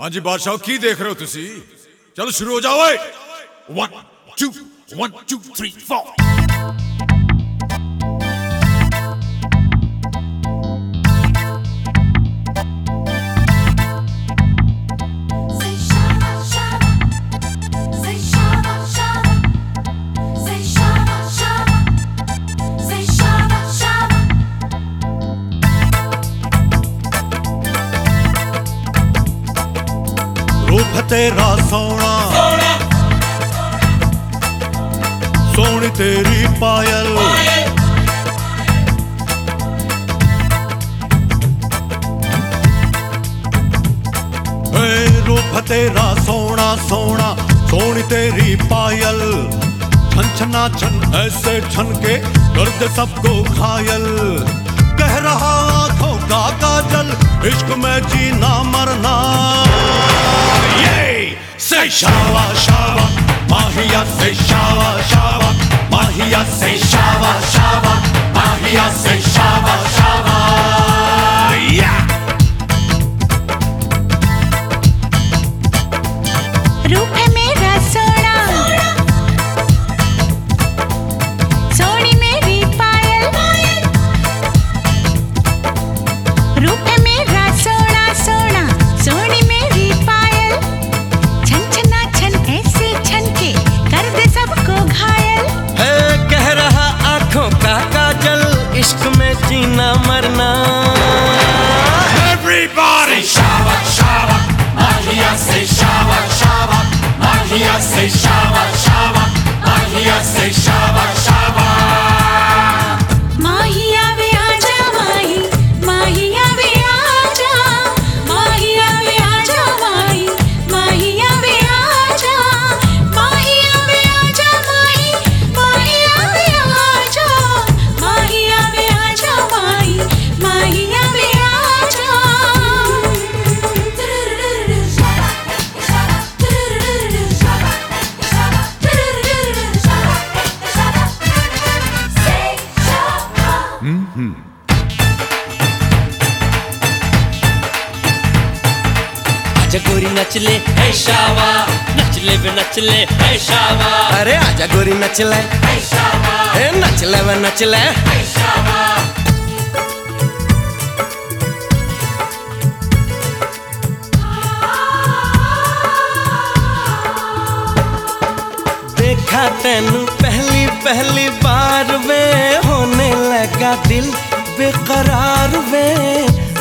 ਹਾਂਜੀ, ਬਾਦਸ਼ਾਹ, ਕੀ ਦੇਖ ਰਹੇ ਹੋ ਤੁਸੀਂ? ਚਲੋ ਸ਼ੁਰੂ ਹੋ ਜਾਓ, ਓਏ। 1 2 1 2 3 4 तेरा सोना। सोनी। तेरी पायल। रूप तेरा सोना सोना सोनी तेरी पायल। छन छना छन ऐसे छन के दर्द सबको घायल। कह रहा आँखों का जल इश्क में जीना मरना। ये से Shava Shava E assim chama, chama. नच ले है शावा। नच ले वे नच ले है शावा। अरे आजा गोरी नच ले है शावा। ए नच ले वे नच ले है शावा। देखा तेनू पहली पहली बार वे होने लगा दिल बेकरार वे।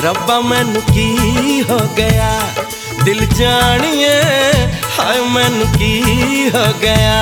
रब्बा मैनू की हो गया? दिल जानिए हाय मन की हो गया।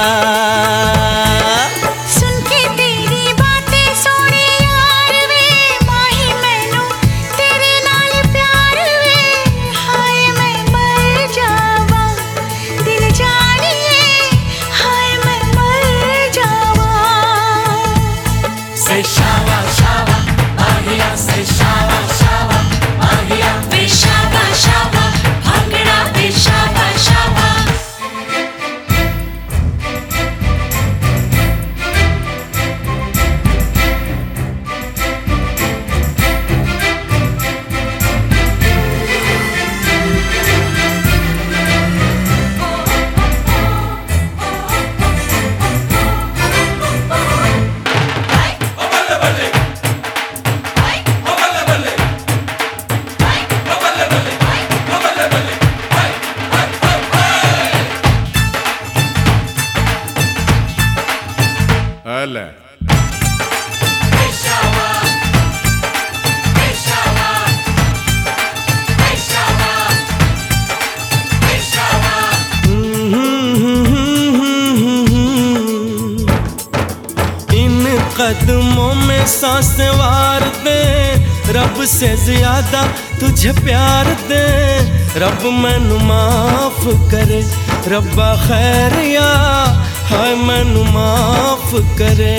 इन कदमों में सांस वार दे, रब से ज़्यादा तुझे प्यार दे। रब मैनू माफ़ करे, रब्बा खैर या, हाय मैनू माफ़ करे।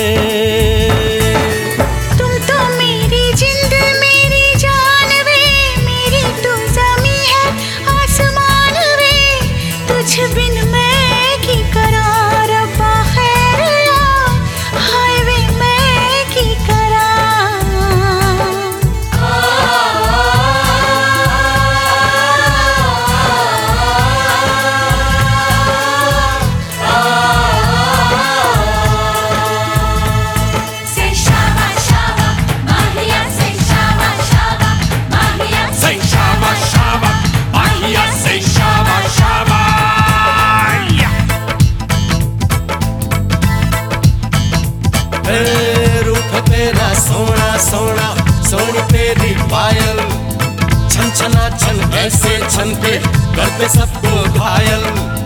रूप तेरा सोना सोना, सोनी तेरी पायल। छन छना छन ऐसे छन के करते सबको घायल।